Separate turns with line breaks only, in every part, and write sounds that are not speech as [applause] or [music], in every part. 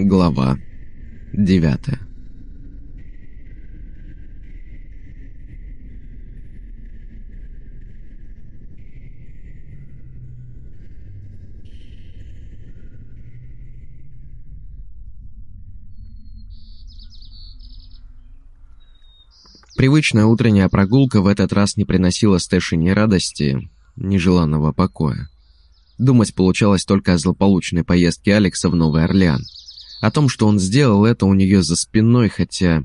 Глава девятая Привычная утренняя прогулка в этот раз не приносила Стэши ни радости, ни желанного покоя. Думать получалось только о злополучной поездке Алекса в Новый Орлеан. О том, что он сделал это у нее за спиной, хотя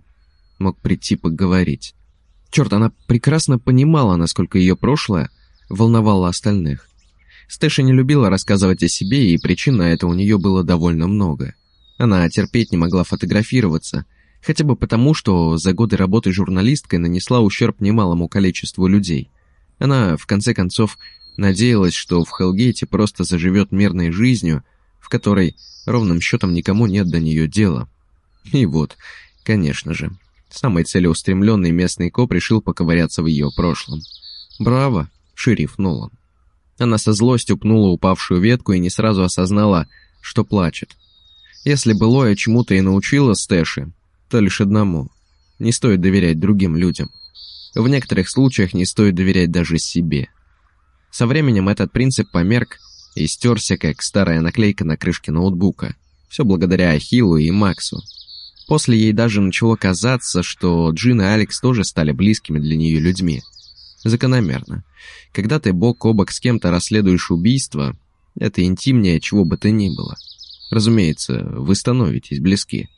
мог прийти поговорить. Черт, она прекрасно понимала, насколько ее прошлое волновало остальных. Стэша не любила рассказывать о себе, и причин на это у нее было довольно много. Она терпеть не могла фотографироваться, Хотя бы потому, что за годы работы журналисткой нанесла ущерб немалому количеству людей. Она, в конце концов, надеялась, что в Хелгейте просто заживет мирной жизнью, которой ровным счетом никому нет до нее дела. И вот, конечно же, самый целеустремленный местный коп решил поковыряться в ее прошлом. Браво, шериф Нолан. Она со злостью пнула упавшую ветку и не сразу осознала, что плачет. Если былое чему-то и научила Стэши, то лишь одному. Не стоит доверять другим людям. В некоторых случаях не стоит доверять даже себе. Со временем этот принцип померк и стерся, как старая наклейка на крышке ноутбука. Все благодаря Ахиллу и Максу. После ей даже начало казаться, что Джин и Алекс тоже стали близкими для нее людьми. Закономерно. Когда ты бок о бок с кем-то расследуешь убийство, это интимнее чего бы то ни было. Разумеется, вы становитесь близки.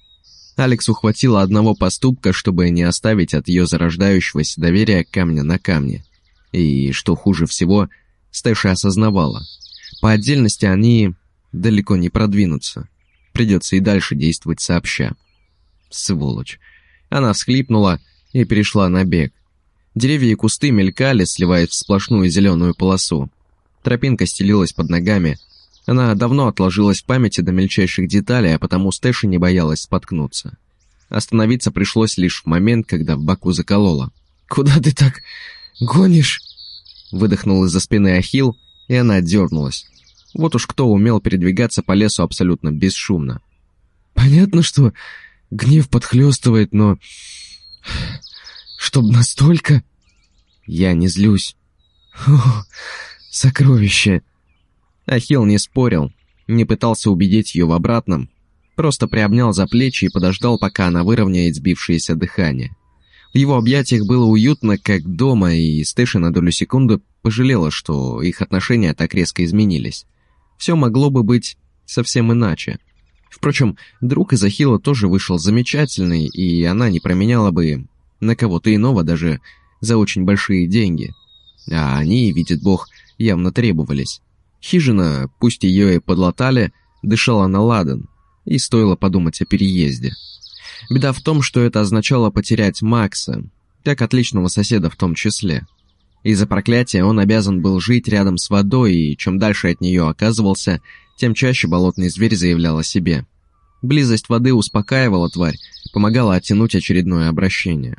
Алекс ухватила одного поступка, чтобы не оставить от ее зарождающегося доверия камня на камне. И, что хуже всего, Стэша осознавала. По отдельности они далеко не продвинутся. Придется и дальше действовать сообща. Сволочь. Она всхлипнула и перешла на бег. Деревья и кусты мелькали, сливаясь в сплошную зеленую полосу. Тропинка стелилась под ногами, она давно отложилась в памяти до мельчайших деталей, а потому Стэши не боялась споткнуться. Остановиться пришлось лишь в момент, когда в боку заколола. «Куда ты так гонишь?» Выдохнул из-за спины Ахил, и она дернулась. Вот уж кто умел передвигаться по лесу абсолютно бесшумно. «Понятно, что гнев подхлестывает, но... Чтоб настолько...» «Я не злюсь». «О, сокровище!» Ахилл не спорил, не пытался убедить ее в обратном, просто приобнял за плечи и подождал, пока она выровняет сбившееся дыхание. В его объятиях было уютно, как дома, и Стэши на долю секунды пожалела, что их отношения так резко изменились. Все могло бы быть совсем иначе. Впрочем, друг из Ахилла тоже вышел замечательный, и она не променяла бы на кого-то иного даже за очень большие деньги. А они, видит Бог, явно требовались. Хижина, пусть ее и подлатали, дышала на ладан, и стоило подумать о переезде. Беда в том, что это означало потерять Макса, как отличного соседа в том числе. Из-за проклятия он обязан был жить рядом с водой, и чем дальше от нее оказывался, тем чаще болотный зверь заявлял о себе. Близость воды успокаивала тварь, помогала оттянуть очередное обращение.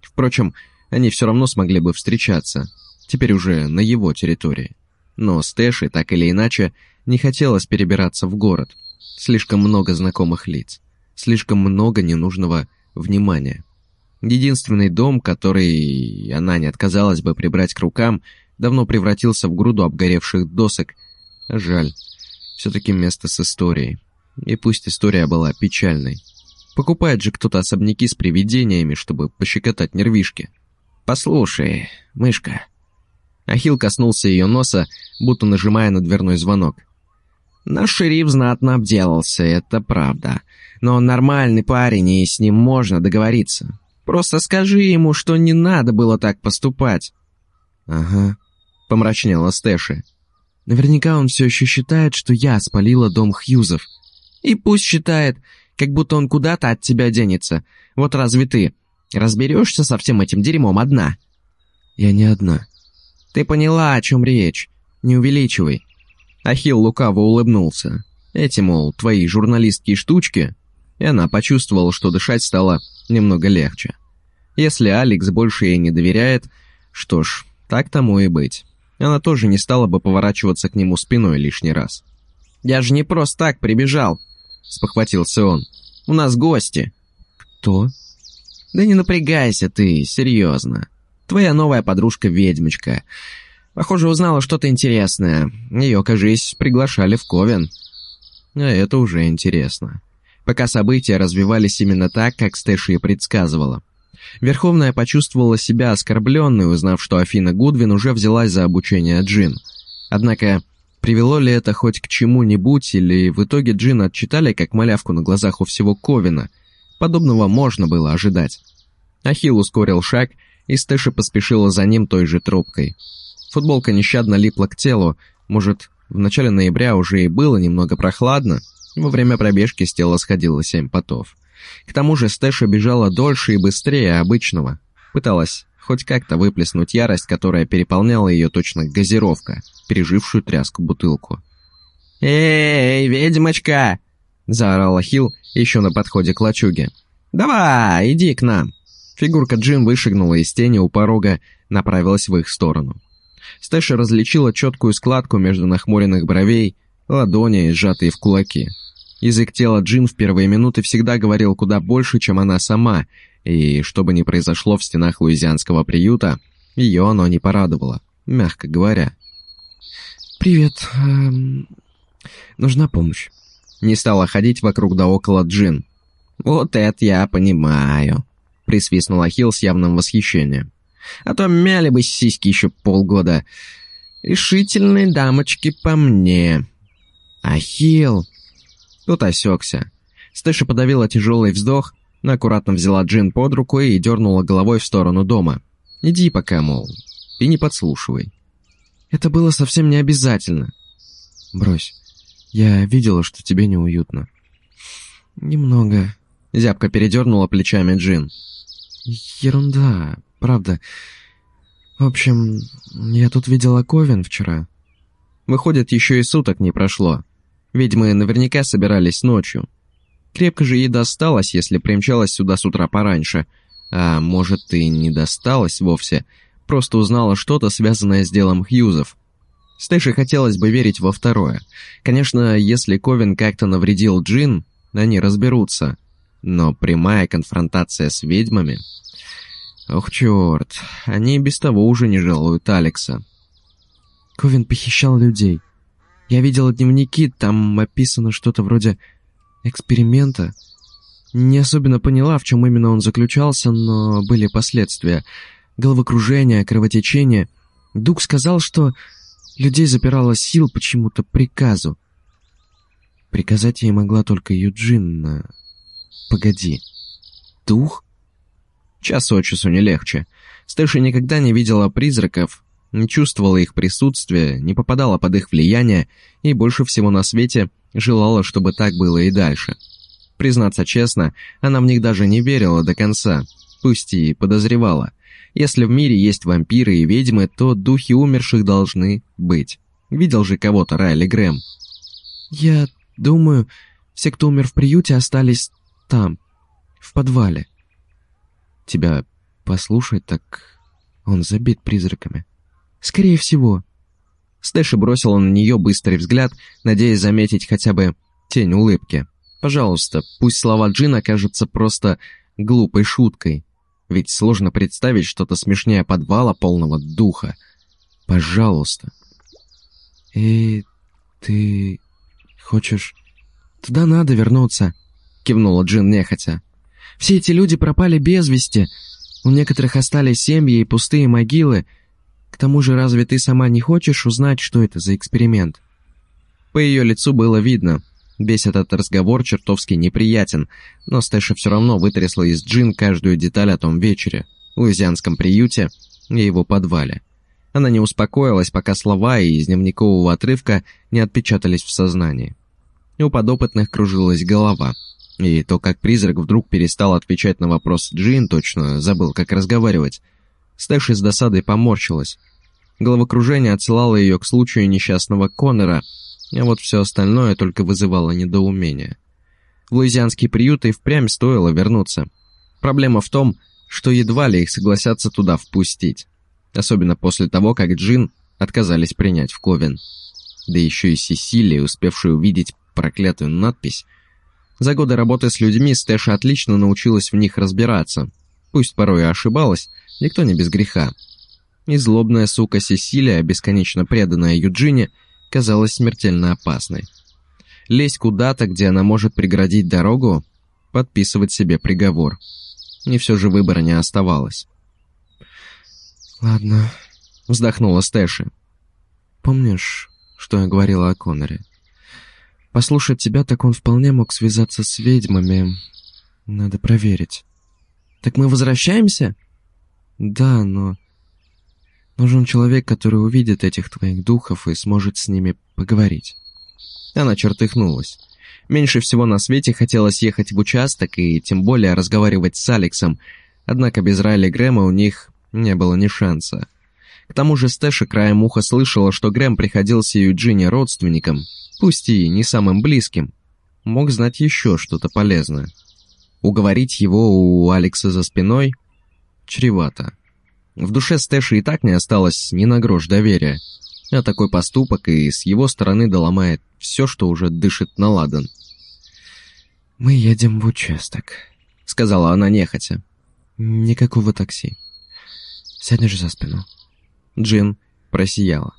Впрочем, они все равно смогли бы встречаться, теперь уже на его территории. Но Стэши, так или иначе, не хотелось перебираться в город. Слишком много знакомых лиц. Слишком много ненужного внимания. Единственный дом, который она не отказалась бы прибрать к рукам, давно превратился в груду обгоревших досок. Жаль. Все-таки место с историей. И пусть история была печальной. Покупает же кто-то особняки с привидениями, чтобы пощекотать нервишки. «Послушай, мышка», Ахил коснулся ее носа, будто нажимая на дверной звонок. «Наш шериф знатно обделался, это правда. Но он нормальный парень, и с ним можно договориться. Просто скажи ему, что не надо было так поступать». «Ага», — помрачнела Стэши. «Наверняка он все еще считает, что я спалила дом Хьюзов. И пусть считает, как будто он куда-то от тебя денется. Вот разве ты разберешься со всем этим дерьмом одна?» «Я не одна», «Ты поняла, о чем речь. Не увеличивай». Ахилл лукаво улыбнулся. «Эти, мол, твои журналистские штучки?» И она почувствовала, что дышать стало немного легче. Если Алекс больше ей не доверяет, что ж, так тому и быть. Она тоже не стала бы поворачиваться к нему спиной лишний раз. «Я же не просто так прибежал. спохватился он. «У нас гости».
«Кто?»
«Да не напрягайся ты, серьезно. Твоя новая подружка-ведьмочка. Похоже, узнала что-то интересное. Ее, кажись, приглашали в Ковен». А это уже интересно. Пока события развивались именно так, как Стэши и предсказывала. Верховная почувствовала себя оскорбленной, узнав, что Афина Гудвин уже взялась за обучение Джин. Однако, привело ли это хоть к чему-нибудь, или в итоге Джин отчитали как малявку на глазах у всего Ковина? Подобного можно было ожидать. Ахилл ускорил шаг, и Стэша поспешила за ним той же трубкой. Футболка нещадно липла к телу, может, в начале ноября уже и было немного прохладно, во время пробежки с тела сходило семь потов. К тому же Стэша бежала дольше и быстрее обычного. Пыталась хоть как-то выплеснуть ярость, которая переполняла ее точно газировка, пережившую тряску бутылку. «Эй, ведьмочка!» — заорала Хил еще на подходе к лачуге. «Давай, иди к нам!» Фигурка Джин вышагнула из тени у порога, направилась в их сторону. Стэша различила четкую складку между нахмуренных бровей, ладони, сжатые в кулаки. Язык тела Джин в первые минуты всегда говорил куда больше, чем она сама, и, что бы ни произошло в стенах луизианского приюта, ее оно не порадовало, мягко говоря.
«Привет. Эм, нужна помощь?»
Не стала ходить вокруг да около Джин. «Вот это я понимаю», — присвистнул Ахилл с явным восхищением. «А то мяли бы сиськи еще полгода. Решительные дамочки по мне». «Ахилл!» Тут осекся. Стэша подавила тяжелый вздох, но аккуратно взяла Джин под руку и дернула головой в сторону дома. «Иди пока, мол, и не подслушивай».
«Это было совсем не обязательно». «Брось, я видела, что тебе неуютно». «Немного». Зябко передернула плечами Джин. «Ерунда, правда. В общем, я тут видела Ковен вчера».
Выходит, еще и суток не прошло. Ведьмы наверняка собирались ночью. Крепко же ей досталось, если примчалась сюда с утра пораньше. А может, и не досталось вовсе, просто узнала что-то, связанное с делом Хьюзов. Стэши хотелось бы верить во второе. Конечно, если Ковен как-то навредил Джин, они разберутся. Но прямая конфронтация с ведьмами... Ох, черт, они без того уже не жалуют Алекса.
Ковен похищал людей. Я видела дневники, там описано что-то вроде эксперимента. Не особенно поняла, в чем именно он заключался, но были последствия. Головокружение, кровотечение. Дуг сказал, что людей запирала сил почему-то приказу. Приказать ей могла только Юджин. Погоди. Дух?
Час от часу не легче. Стэша никогда не видела призраков, не чувствовала их присутствия, не попадала под их влияние и больше всего на свете желала, чтобы так было и дальше. Признаться честно, она в них даже не верила до конца, пусть и подозревала. Если в мире есть вампиры и ведьмы, то духи умерших должны быть. Видел же кого-то Райли Грэм.
«Я думаю, все, кто умер в приюте, остались там, в подвале». «Тебя послушать, так он забит призраками». Скорее всего».
Стэши бросила на нее быстрый взгляд, надеясь заметить хотя бы тень улыбки. «Пожалуйста, пусть слова Джина окажутся просто глупой шуткой. Ведь сложно представить что-то смешнее подвала полного духа. Пожалуйста».
«И ты хочешь...» «Туда надо вернуться», — кивнула Джин нехотя. «Все эти люди пропали без вести. У некоторых остались семьи и пустые могилы, к тому же, разве ты сама не хочешь узнать, что это за эксперимент?»
По ее лицу было видно. Весь этот разговор чертовски неприятен, но Стэша все равно вытрясла из Джин каждую деталь о том вечере, луизианском приюте и его подвале. Она не успокоилась, пока слова из дневникового отрывка не отпечатались в сознании. И у подопытных кружилась голова. И то, как призрак вдруг перестал отвечать на вопрос Джин, точно забыл, как разговаривать, Стэши с досадой поморщилась. Головокружение отсылало ее к случаю несчастного Коннора, а вот все остальное только вызывало недоумение. В луизианский приют и впрямь стоило вернуться. Проблема в том, что едва ли их согласятся туда впустить. Особенно после того, как Джин отказались принять в Ковен. Да еще и Сесилия, успевшая увидеть проклятую надпись. За годы работы с людьми Стэша отлично научилась в них разбираться. Пусть порой и ошибалась, никто не без греха. И злобная сука Сесилия, бесконечно преданная Юджине, казалась смертельно опасной. Лезть куда-то, где она может преградить дорогу, подписывать себе приговор. И все же выбора не оставалось.
«Ладно», — вздохнула Стэши. «Помнишь, что я говорила о Коноре? Послушать тебя, так он вполне мог связаться с ведьмами. Надо проверить».
«Так мы возвращаемся?»
«Да, но нужен человек, который увидит этих твоих духов и сможет с ними поговорить».
Она чертыхнулась. Меньше всего на свете хотелось ехать в участок и тем более разговаривать с Алексом, однако без Райли Грэма у них не было ни шанса. К тому же Стэша краем уха слышала, что Грэм приходился Юджине родственником, пусть и не самым близким. Мог знать еще что-то полезное. Уговорить его у Алекса за спиной чревато. В душе Стэши и так не осталось ни на грош доверия, а такой поступок и с его стороны доломает все, что уже дышит на ладан.
«Мы едем в участок», — сказала она нехотя. «Никакого такси. Сядешь за спину».
Джин просияла.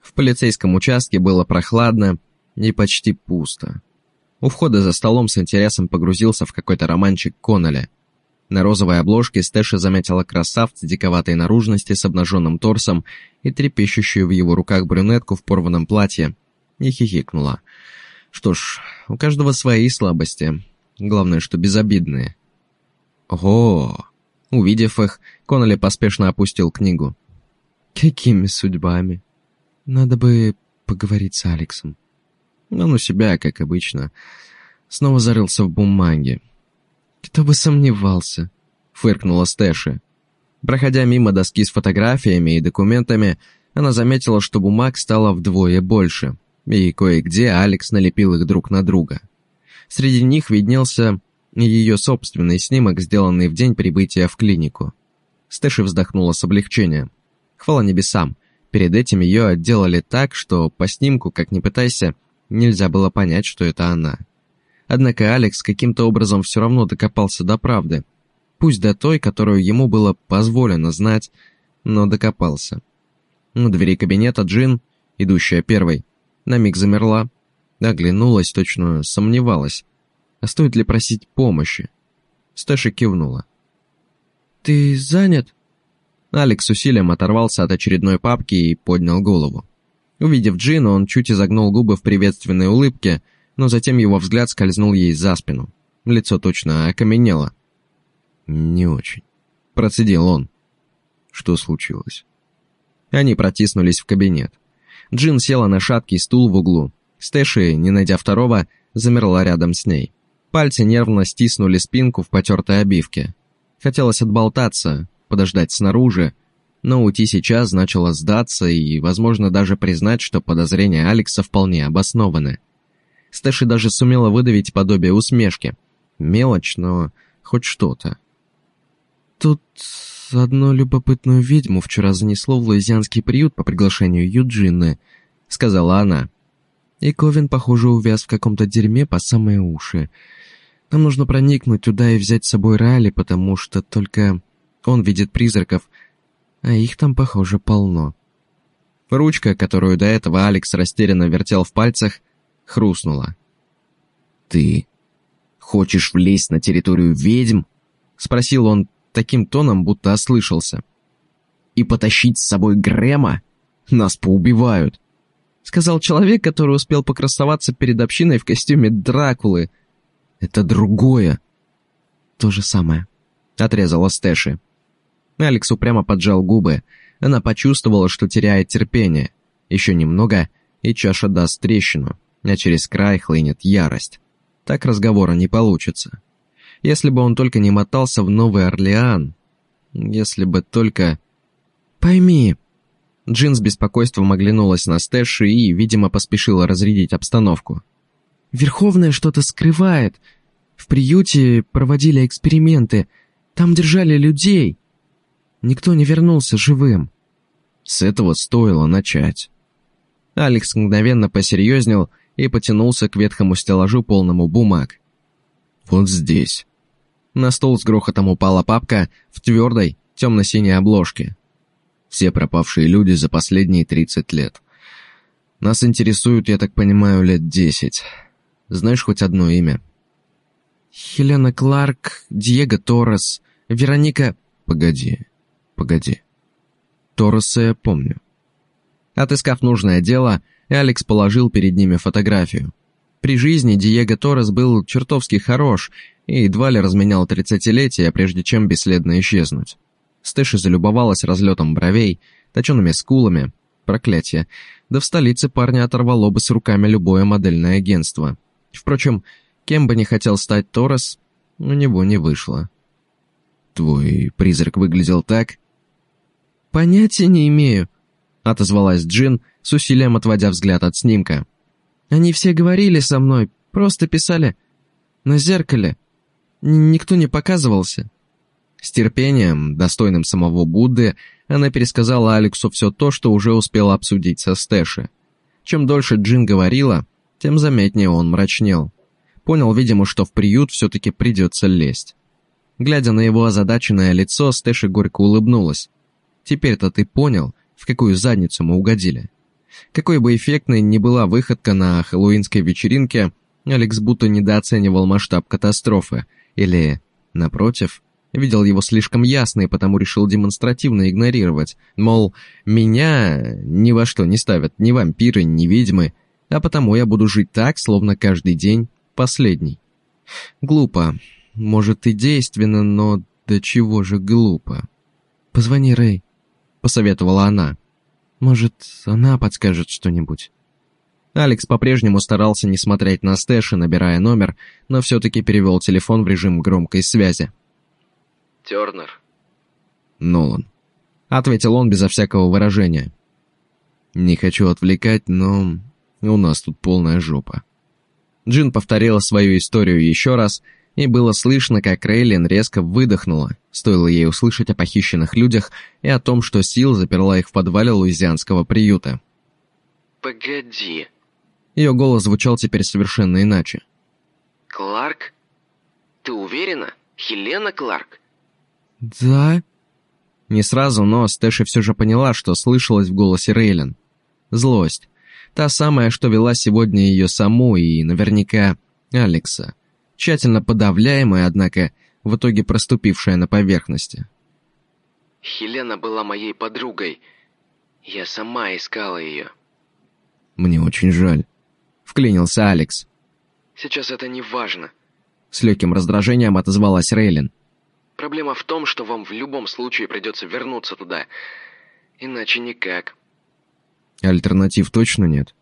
В полицейском участке было прохладно и почти пусто. У входа за столом с интересом погрузился в какой-то романчик Коннелли. На розовой обложке Стэша заметила красавца диковатой наружности с обнаженным торсом и трепещущую в его руках брюнетку в порванном платье, и хихикнула. Что ж, у каждого свои слабости, главное, что безобидные. Ого! Увидев их, Коннелли поспешно опустил книгу.
«Какими судьбами? Надо бы поговорить с Алексом».
Он у себя, как обычно, снова зарылся в бумаге.
«Кто бы сомневался», — фыркнула Стэши.
Проходя мимо доски с фотографиями и документами, она заметила, что бумаг стало вдвое больше, и кое-где Алекс налепил их друг на друга. Среди них виднелся ее собственный снимок, сделанный в день прибытия в клинику. Стэши вздохнула с облегчением. Хвала небесам, перед этим ее отделали так, что по снимку, как ни пытайся, нельзя было понять, что это она. Однако Алекс каким-то образом все равно докопался до правды. Пусть до той, которую ему было позволено знать, но докопался. У двери кабинета Джин, идущая первой, на миг замерла, оглянулась, точно сомневалась, а стоит ли просить помощи. Стэша кивнула.
«Ты занят?»
Алекс усилием оторвался от очередной папки и поднял голову. Увидев Джину, он чуть изогнул губы в приветственной улыбке, но затем его взгляд скользнул ей за спину. Лицо точно окаменело. «Не очень», — процедил он. «Что случилось?» Они протиснулись в кабинет. Джин села на шаткий стул в углу. Стэши, не найдя второго, замерла рядом с ней. Пальцы нервно стиснули спинку в потертой обивке. Хотелось отболтаться, подождать снаружи, но уйти сейчас значило сдаться и, возможно, даже признать, что подозрения Алекса вполне обоснованы. Стэши даже сумела выдавить подобие усмешки. Мелочь, но хоть что-то.
«Тут одну любопытную ведьму вчера занесло в луизианский приют по приглашению Юджины», — сказала она. «И Ковин, похоже, увяз в каком-то дерьме по самые уши. Нам нужно проникнуть туда и взять с собой Райли, потому что только он видит призраков, а их там, похоже, полно».
Ручка, которую до этого Алекс растерянно вертел в пальцах, хрустнула. «Ты хочешь влезть на территорию ведьм?» — спросил он таким тоном, будто ослышался. «И потащить с собой Грэма? Нас поубивают!» Сказал человек, который успел покрасоваться перед общиной в костюме Дракулы — это другое.
То же самое.
Отрезала Стэши. Алекс упрямо поджал губы. Она почувствовала, что теряет терпение. Еще немного, и чаша даст трещину, а через край хлынет ярость. Так разговора не получится. Если бы он только не мотался в Новый Орлеан. Если бы только... Пойми. Джин с беспокойством оглянулась на Стэши и, видимо, поспешила разрядить обстановку.
Верховная что-то скрывает. В приюте проводили эксперименты. Там держали людей. Никто не вернулся живым.
С этого стоило начать. Алекс мгновенно посерьезнел и потянулся к ветхому стеллажу, полному бумаг. «Вот здесь». На стол с грохотом упала папка в твердой, темно-синей обложке. Все пропавшие люди за последние 30 лет. Нас интересуют, я так понимаю, лет 10. Знаешь хоть одно имя?
Хелена Кларк, Диего Торрес, Вероника...
Погоди, погоди. Торреса я помню. Отыскав нужное дело, Алекс положил перед ними фотографию. При жизни Диего Торрес был чертовски хорош и едва ли разменял тридцатилетие, прежде чем бесследно исчезнуть. Стэши залюбовалась разлетом бровей, точеными скулами. Проклятие. Да в столице парня оторвало бы с руками любое модельное агентство. Впрочем, кем бы не хотел стать Торрес, у него не вышло. «Твой призрак выглядел так?»
«Понятия не имею», — отозвалась Джин, с усилием отводя взгляд от снимка. «Они все говорили со мной, просто писали на зеркале. Никто не показывался».
С терпением, достойным самого Будды, она пересказала Алексу все то, что уже успела обсудить со Стэши. Чем дольше Джин говорила, тем заметнее он мрачнел. Понял, видимо, что в приют все-таки придется лезть. Глядя на его озадаченное лицо, Стэши горько улыбнулась. «Теперь-то ты понял, в какую задницу мы угодили». Какой бы эффектной ни была выходка на хэллоуинской вечеринке, Алекс будто недооценивал масштаб катастрофы, или, напротив, видел его слишком ясно и потому решил демонстративно игнорировать. Мол, меня ни во что не ставят ни вампиры, ни ведьмы, а потому я буду жить так, словно каждый день последний. Глупо. Может и действенно, но до чего же глупо.
«Позвони Рэй», — посоветовала она.
«Может, она подскажет что-нибудь». Алекс по-прежнему старался не смотреть на Стэши, набирая номер, но все-таки перевел телефон в режим громкой связи.
Тернер.
Нолан. Ответил он безо всякого выражения. Не хочу отвлекать, но у нас тут полная жопа. Джин повторила свою историю еще раз, и было слышно, как Рейлин резко выдохнула, стоило ей услышать о похищенных людях и о том, что Сил заперла их в подвале луизианского приюта.
«Погоди».
Ее голос звучал теперь совершенно иначе.
«Кларк? Ты уверена? Хелена Кларк?»
«Да?»
Не сразу, но Стэши все же поняла, что слышалось в голосе Рейлин. Злость. Та самая, что вела сегодня ее саму и, наверняка, Алекса. Тщательно подавляемая, однако, в итоге проступившая на поверхности.
«Хелена была моей подругой. Я сама искала ее».
«Мне очень жаль», — вклинился Алекс.
«Сейчас это не важно», —
с легким раздражением отозвалась Рейлин.
Проблема в том, что вам в любом случае придется вернуться туда. Иначе никак.
Альтернатив точно нет?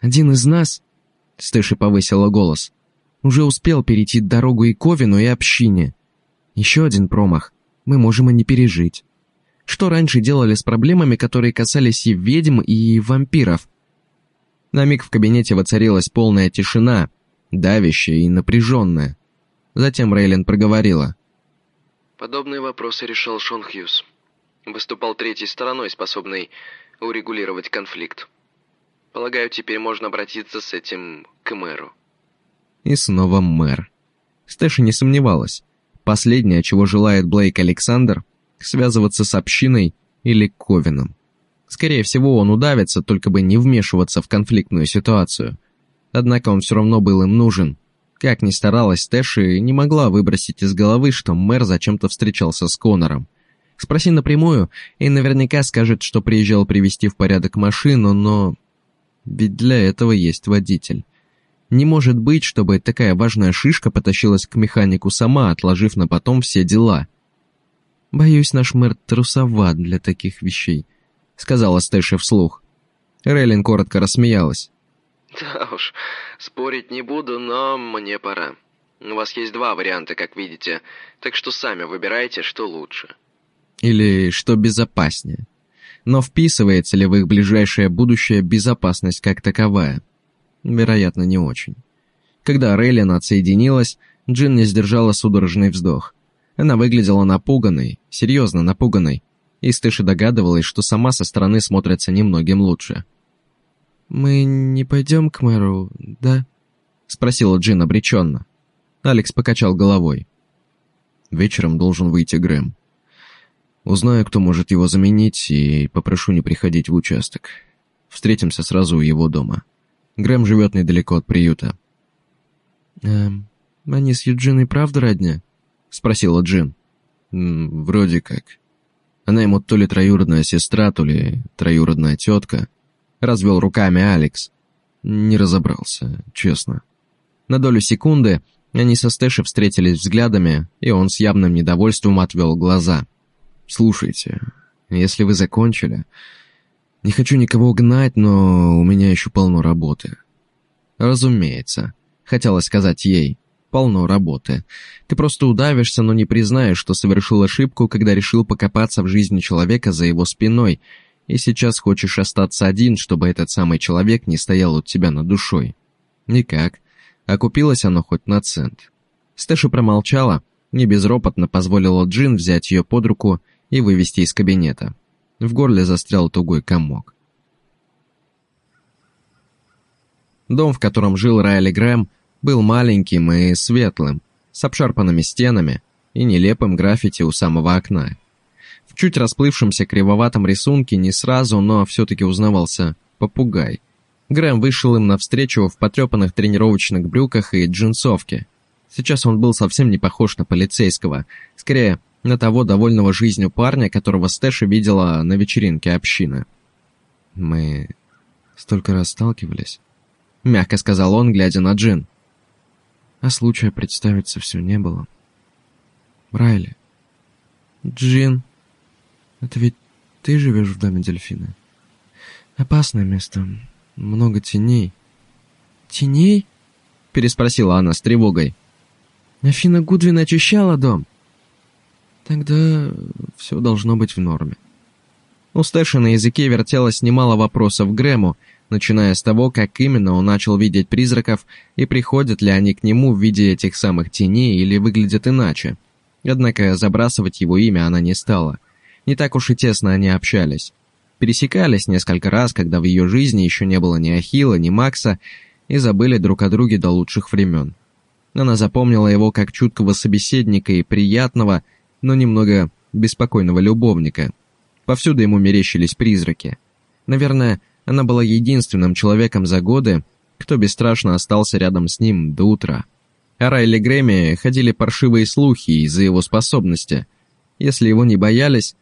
Один из нас, Стэши повысила голос, уже успел перейти дорогу и Ковину, и общине. Еще один промах. Мы можем и не пережить. Что раньше делали с проблемами, которые касались и ведьм, и вампиров?
На миг в кабинете воцарилась полная тишина, давящая и напряженная. Затем Рейлин проговорила.
Подобные вопросы решал Шон Хьюз. Выступал третьей стороной, способной урегулировать конфликт. Полагаю, теперь можно обратиться с этим к мэру.
И снова мэр. Стэша не сомневалась. Последнее, чего желает Блейк Александр, связываться с общиной или Ковином. Скорее всего, он удавится, только бы не вмешиваться в конфликтную ситуацию. Однако он все равно был им нужен – как ни старалась Тэши, не могла выбросить из головы, что мэр зачем-то встречался с Конором. Спроси напрямую, и наверняка скажет, что приезжал привести в порядок машину, но... Ведь для этого есть водитель. Не может быть, чтобы такая важная шишка потащилась к механику сама, отложив на потом все дела. «Боюсь, наш мэр трусоват для таких вещей», — сказала Стэши вслух. Рейлин коротко рассмеялась.
Да уж, спорить не буду, но мне пора. У вас есть два варианта, как видите, так что сами выбирайте, что лучше.
Или что безопаснее. Но вписывается ли в их ближайшее будущее безопасность как таковая? Вероятно, не очень. Когда Рейлин отсоединилась, Джин не сдержала судорожный вздох. Она выглядела напуганной, серьезно напуганной, и Стэши догадывалась, что сама со стороны смотрится немногим лучше.
«Мы не пойдем к мэру, да?»
— спросила Джин обреченно. Алекс покачал головой. «Вечером должен выйти Грэм. Узнаю, кто может его заменить, и попрошу не приходить в участок. Встретимся сразу у его дома. Грэм живет недалеко от приюта».
«Эм, они с Юджиной правда родня?»
— спросила Джин. «Вроде как. Она ему то ли троюродная сестра, то ли троюродная тетка». Развел руками Алекс. Не разобрался, честно. На долю секунды они со Стэши встретились взглядами, и он с явным недовольством отвел глаза. «Слушайте, если вы закончили...» «Не хочу никого гнать, но у меня еще полно работы». «Разумеется», — хотелось сказать ей. «Полно работы. Ты просто удавишься, но не признаешь, что совершил ошибку, когда решил покопаться в жизни человека за его спиной, и сейчас хочешь остаться один, чтобы этот самый человек не стоял у тебя над душой. Никак. Окупилось оно хоть на цент. Стэша промолчала, не безропотно позволила Джин взять ее под руку и вывести из кабинета. В горле застрял тугой комок. Дом, в котором жил Райли Грэм, был маленьким и светлым, с обшарпанными стенами и нелепым граффити у самого окна. В чуть расплывшемся кривоватом рисунке не сразу, но все-таки узнавался попугай. Грэм вышел им навстречу в потрепанных тренировочных брюках и джинсовке. Сейчас он был совсем не похож на полицейского, скорее на того довольного жизнью парня, которого Стэша видела на вечеринке общины. «Мы столько раз сталкивались», — мягко сказал он, глядя на Джин. А случая представиться все не было. «Райли». «Джин, это ведь ты живешь в доме дельфина?» «Опасное место. Много теней». «Теней?» — переспросила она с тревогой. «Афина Гудвин очищала дом?» «Тогда все должно быть в норме». У Стэши на языке вертелось немало вопросов Грэму, начиная с того, как именно он начал видеть призраков и приходят ли они к нему в виде этих самых теней или выглядят иначе. Однако забрасывать его имя она не стала. Не так уж и тесно они общались пересекались несколько раз, когда в ее жизни еще не было ни Ахилла, ни Макса, и забыли друг о друге до лучших времен. Она запомнила его как чуткого собеседника и приятного, но немного беспокойного любовника. Повсюду ему мерещились призраки. Наверное, она была единственным человеком за годы, кто бесстрашно остался рядом с ним до утра. О Райли Грэмми ходили паршивые слухи из-за его способности. Если его не боялись,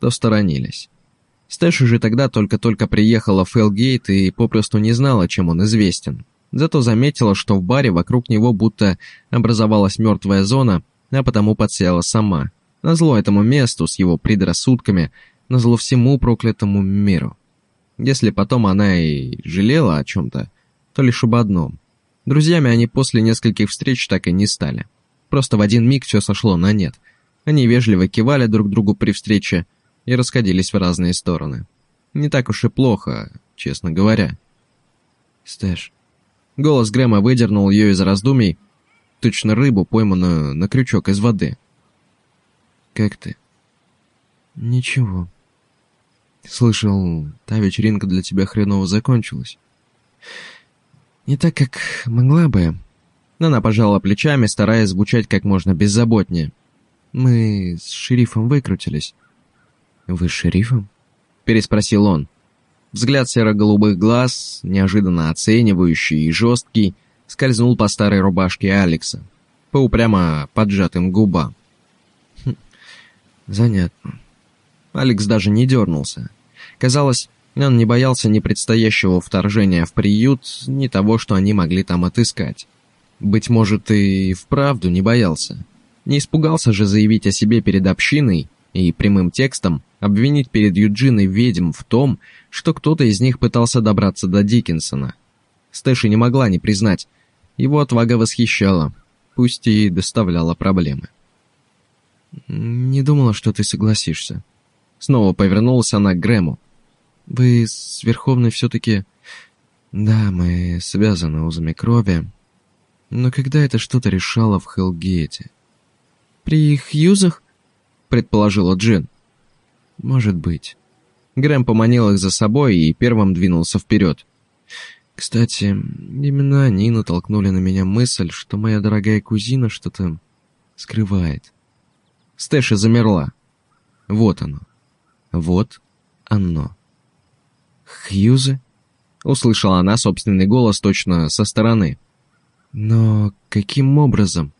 то сторонились. Стэш уже тогда только-только приехала в Фэлгейт и попросту не знала, чем он известен. Зато заметила, что в баре вокруг него будто образовалась мертвая зона, а потому подсела сама. Назло этому месту с его предрассудками, назло всему проклятому миру. Если потом она и жалела о чем-то, то лишь об одном. Друзьями они после нескольких встреч так и не стали. Просто в один миг все сошло на нет. Они вежливо кивали друг другу при встрече, и расходились в разные стороны. Не так уж и плохо, честно говоря. «Стэш». Голос Грэма выдернул ее из раздумий, точно рыбу, пойманную на крючок из воды. «Как ты?» «Ничего». «Слышал, та вечеринка для тебя хреново закончилась». «Не так, как могла бы». Она пожала плечами, стараясь звучать как можно беззаботнее. «Мы с шерифом выкрутились. «Вы с шерифом?» — переспросил он. Взгляд серо-голубых глаз, неожиданно оценивающий и жесткий, скользнул по старой рубашке Алекса, по упрямо поджатым губам. Хм, занятно. Алекс даже не дернулся. Казалось, он не боялся ни предстоящего вторжения в приют, ни того, что они могли там отыскать. Быть может, и вправду не боялся. Не испугался же заявить о себе перед общиной и прямым текстом обвинить перед Юджиной ведьм в том, что кто-то из них пытался добраться до Диккенсона. Стэши не могла не признать, его отвага восхищала, пусть и доставляла проблемы. «Не думала, что ты согласишься». Снова повернулась она к Грэму. «Вы с Верховной все-таки...» «Да, мы связаны узами крови, но когда это что-то решало в Хелгейте?» «При Хьюзах?» — предположила Джин. «Может быть». Грэм поманил их за собой и первым двинулся вперед.
Кстати, именно они натолкнули на меня мысль, что моя дорогая кузина что-то скрывает.
Стэша замерла. Вот оно. Вот оно.
«Хьюзы?»
— услышала она собственный голос точно со стороны.
«Но каким образом?»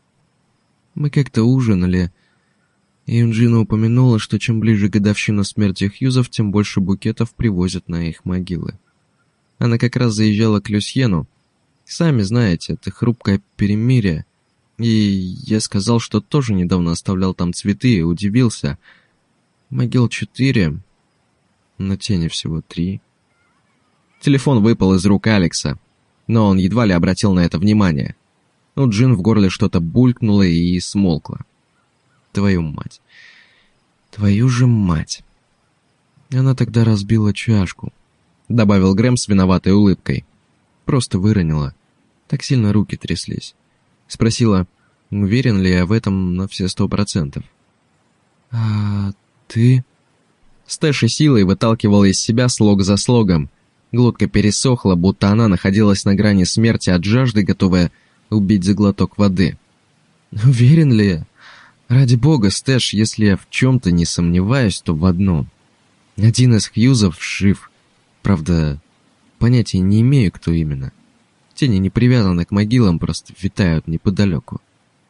Мы как-то ужинали, и Юнджина упомянула, что чем ближе годовщина смерти Хьюзов, тем больше букетов привозят на их могилы. Она как раз заезжала к Люсьену. Сами знаете, это хрупкое перемирие. И я сказал, что тоже недавно оставлял там цветы и удивился. Могил четыре, на тени всего три.
Телефон выпал из рук Алекса, но он едва ли обратил на это внимание. У Джин в горле что-то булькнуло и смолкло.
Твою мать. Твою же мать. Она тогда разбила чашку, добавил Грэм с виноватой улыбкой. Просто выронила. Так сильно руки тряслись. Спросила, уверен ли я в этом на все сто процентов. «А ты?»
Стэша силой выталкивала из себя слог за слогом. Глотка пересохла, будто она находилась на грани смерти от жажды, готовая убить за глоток воды.
«Уверен ли я? Ради бога, Стэш, если я в чем-то не сомневаюсь, то в одном. Один из Хьюзов жив. Правда, понятия не имею, кто именно. Тени не привязаны к могилам, просто витают неподалеку.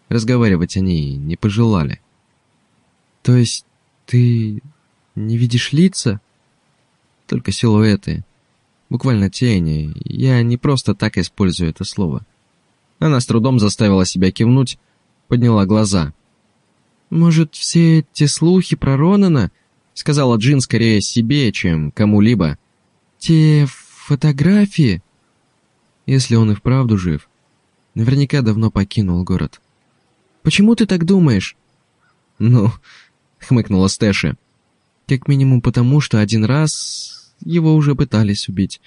Разговаривать они не пожелали. То есть ты не видишь лица? Только силуэты. Буквально тени. Я не просто так использую это слово.
Она с трудом заставила себя кивнуть, подняла глаза.
«Может, все эти слухи про Ронана?» — сказала Джин скорее себе, чем кому-либо. «Те фотографии?» Если он и вправду жив, наверняка давно покинул город. «Почему ты так думаешь?»
«Ну...» — хмыкнула Стэши.
«Как минимум потому, что один раз его уже пытались убить.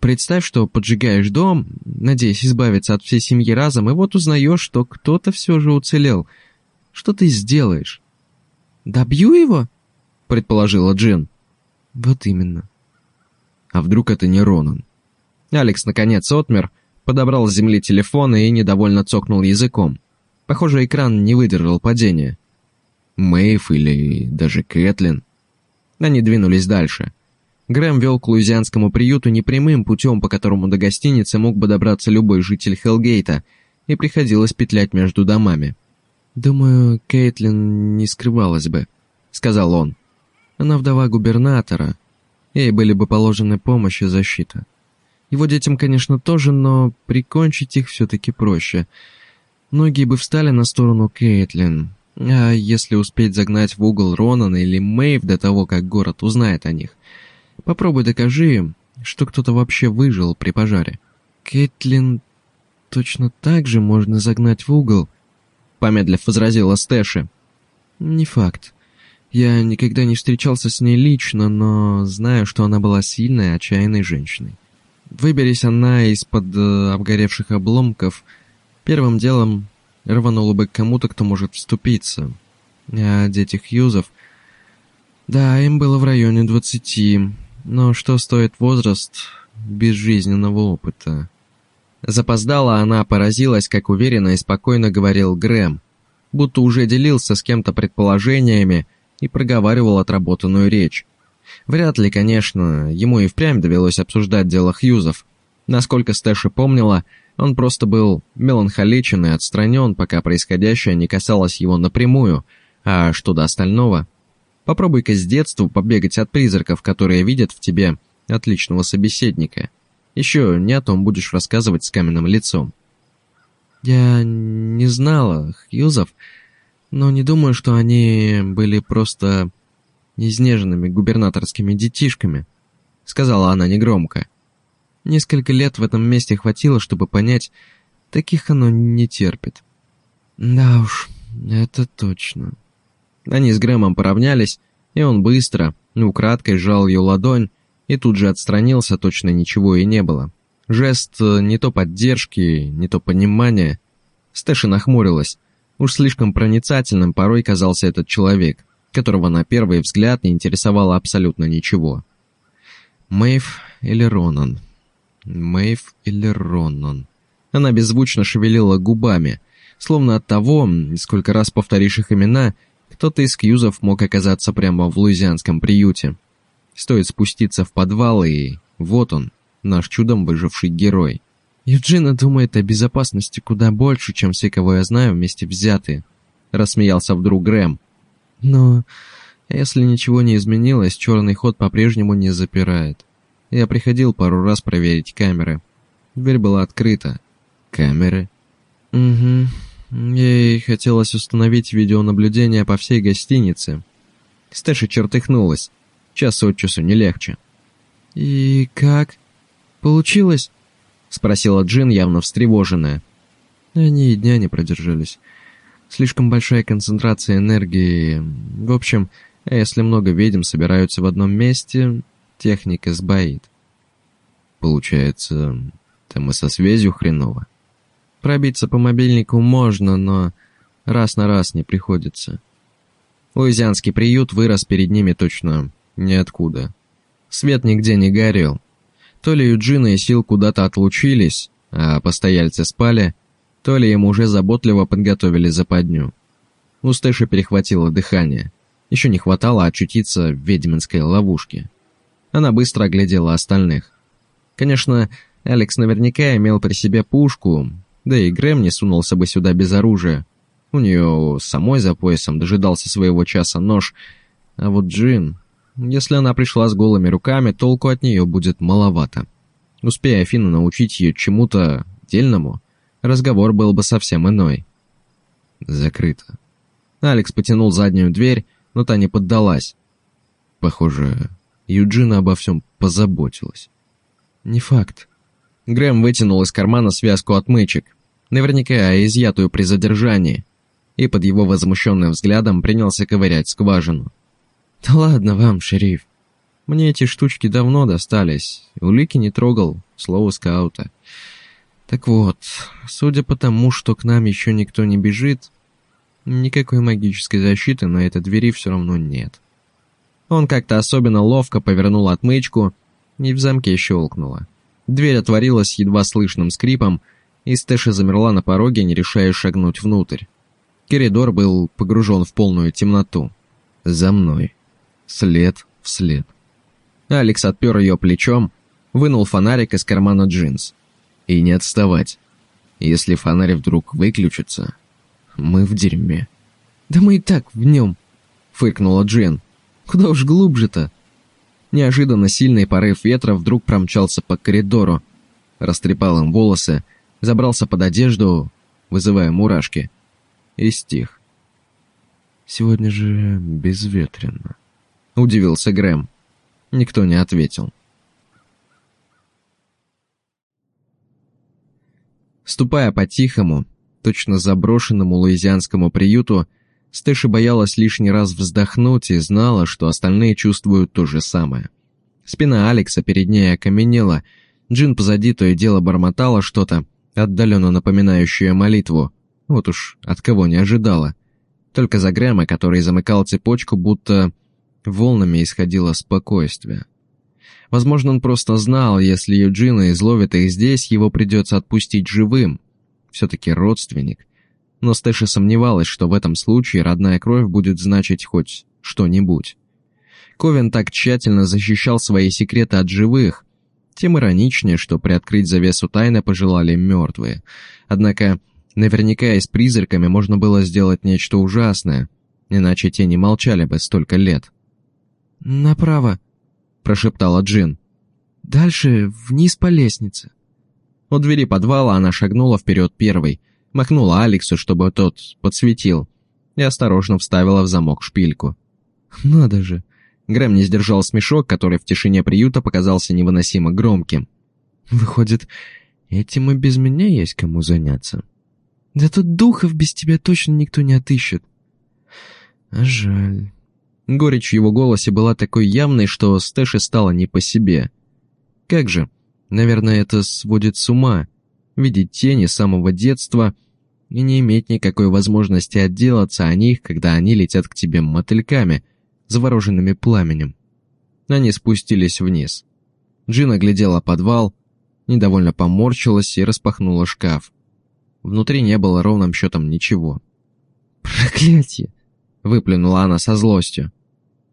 Представь, что поджигаешь дом, надеясь избавиться от всей семьи разом, и вот узнаешь, что кто-то все же уцелел. Что ты сделаешь? «Добью его?» — предположила Джин. «Вот именно».
А вдруг это не Ронан? Алекс наконец отмер, подобрал с земли телефон и недовольно цокнул языком. Похоже, экран не выдержал падения. Мэйв или даже Кэтлин. Они двинулись дальше. Грэм вел к луизианскому приюту непрямым путем, по которому до гостиницы мог бы добраться любой житель Хелгейта, и приходилось петлять между домами.
«Думаю, Кейтлин не скрывалась бы», — сказал он. «Она вдова губернатора. Ей были бы положены помощь и защита. Его детям, конечно, тоже, но прикончить их все-таки проще. Многие бы встали на сторону Кейтлин, а если успеть загнать в угол Ронана или Мэйв до того, как город узнает о них, Попробуй докажи им, что кто-то вообще выжил при пожаре. Кэтлин точно так же можно загнать в угол, помедлив возразила Стэши. Не факт. Я никогда не встречался с ней лично, но знаю, что она была сильной, отчаянной женщиной. Выберись она из-под э, обгоревших обломков, первым делом рванула бы к кому-то, кто может вступиться. А дети Хьюзов... Да, им было в районе двадцати, но что стоит возраст без жизненного опыта? Запоздала она поразилась, как уверенно и спокойно говорил Грэм, будто уже делился с кем-то предположениями и проговаривал отработанную речь. Вряд ли, конечно, ему и впрямь довелось обсуждать дело Хьюзов. Насколько Стэша помнила, он просто был меланхоличен и отстранен, пока происходящее не касалось его напрямую, а что до остального, Попробуй-ка с детства побегать от призраков, которые видят в тебе отличного собеседника. Еще не о том будешь рассказывать с каменным лицом. Я не знала Хьюзов, но не думаю, что они были просто изнеженными губернаторскими детишками, сказала она негромко. Несколько лет в этом месте хватило, чтобы понять, таких оно не терпит. Да уж, это точно. Они с Грэмом поравнялись, и он быстро, украдкой сжал ее ладонь и тут же отстранился, точно ничего и не было. Жест э, не то поддержки, не то понимания. Стэша нахмурилась. Уж слишком проницательным порой казался этот человек, которого на первый взгляд не интересовало абсолютно ничего. Мэйв или Ронан?
Мэйв или Роннон? Она беззвучно шевелила губами, словно от того, сколько раз повторишь их имена, кто-то из кьюзов мог оказаться прямо в луизианском приюте. Стоит спуститься в подвал, и вот он, наш чудом выживший герой.
Юджина думает о безопасности куда больше, чем все, кого я знаю, вместе взятые. Рассмеялся вдруг Грэм. Но если ничего не изменилось, черный ход по-прежнему не запирает. Я приходил пару раз проверить камеры. Дверь была открыта.
Камеры?
Угу. Ей хотелось установить видеонаблюдение по всей гостинице.
Стэша чертыхнулась. Час от часу не легче.
«И как? Получилось?»
Спросила Джин, явно встревоженная.
Они и дня не продержались. Слишком большая концентрация энергии. В общем, если много ведьм собираются в одном месте, техника сбоит.
Получается, там и со связью хреново.
Пробиться по мобильнику можно, но раз на раз не приходится.
Луизианский приют вырос перед ними точно ниоткуда. Свет нигде не горел. То ли Юджина и Сил куда-то отлучились, а постояльцы спали, то ли им уже заботливо подготовили западню. У Стэши перехватило дыхание. Еще не хватало очутиться в ведьминской ловушке. Она быстро оглядела остальных. Конечно, Алекс наверняка имел при себе пушку, да и Грэм не сунулся бы сюда без оружия. У нее самой за поясом дожидался своего часа нож. А вот Джин... Если она пришла с голыми руками, толку от нее будет маловато. Успея Афина научить ее чему-то дельному, разговор был бы совсем иной. Закрыто. Алекс потянул заднюю дверь, но та не поддалась. Похоже, Юджина обо всем позаботилась.
Не факт.
Грэм вытянул из кармана связку отмычек, наверняка изъятую при задержании, и под его возмущенным взглядом принялся ковырять скважину.
«Да ладно вам, шериф. Мне эти штучки давно достались, улики не трогал, слово скаута. Так вот, судя по тому, что к нам еще никто не бежит, никакой магической защиты на этой двери все равно нет». Он как-то особенно ловко повернул отмычку, и в замке щелкнуло. Дверь отворилась едва слышным скрипом, и Стэша замерла на пороге, не решая шагнуть внутрь. Коридор был погружен в полную темноту. За мной. След в след. Алекс отпер ее плечом, вынул фонарик из кармана джинс. И не отставать. Если фонарь вдруг выключится, мы в дерьме. «Да мы и так в нем», — фыркнула Джин. «Куда уж глубже-то?»
Неожиданно сильный порыв ветра вдруг промчался по коридору, растрепал им волосы, забрался под одежду, вызывая мурашки, и стих.
«Сегодня же безветренно», —
удивился Грэм. Никто не ответил. Ступая по-тихому, точно заброшенному луизианскому приюту, Стэши боялась лишний раз вздохнуть и знала, что остальные чувствуют то же самое. Спина Алекса перед ней окаменела, Джин позади то и дело бормотала что-то, отдаленно напоминающее молитву. Вот уж от кого не ожидала. Только за Грэма, который замыкал цепочку, будто волнами исходило спокойствие. Возможно, он просто знал, если Юджина изловит их здесь, его придется отпустить живым. Все-таки родственник но Стэша сомневалась, что в этом случае родная кровь будет значить хоть что-нибудь. Ковен так тщательно защищал свои секреты от живых, тем ироничнее, что приоткрыть завесу тайны пожелали мертвые. Однако, наверняка и с призраками можно было сделать нечто ужасное, иначе те не молчали бы столько лет.
«Направо», — прошептала Джин. «Дальше вниз по лестнице».
У двери подвала она шагнула вперед первой — махнула Алексу, чтобы тот подсветил, и осторожно вставила в замок шпильку.
«Надо же!»
Грэм не сдержал смешок, который в тишине приюта показался невыносимо громким.
«Выходит, этим и без меня есть кому заняться. Да тут духов без тебя точно никто не отыщет. А жаль».
Горечь в его голосе была такой явной, что Стэши стало не по себе. Как же, наверное, это сводит с ума видеть тени с самого детства и не иметь никакой возможности отделаться о них, когда они летят к тебе мотыльками, завороженными пламенем. Они спустились вниз. Джина глядела подвал, недовольно поморщилась и распахнула шкаф. Внутри не было ровным счетом ничего.
«Проклятие!» — выплюнула она со злостью.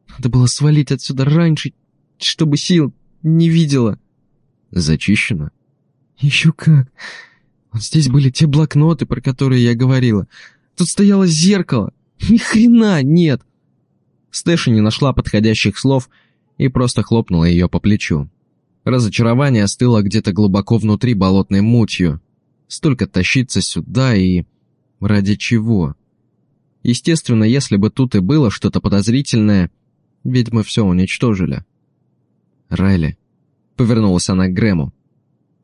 «Надо было свалить отсюда раньше, чтобы сил не видела».
«Зачищено?»
«Еще как! Вот здесь были те блокноты, про которые я говорила. Тут стояло зеркало. Ни хрена нет!»
Стэши не нашла подходящих слов и просто хлопнула ее по плечу. Разочарование остыло где-то глубоко внутри болотной мутью. Столько тащиться сюда и... Ради чего? Естественно, если бы тут и было что-то подозрительное, ведь мы все уничтожили. Райли. Повернулась она к Грэму.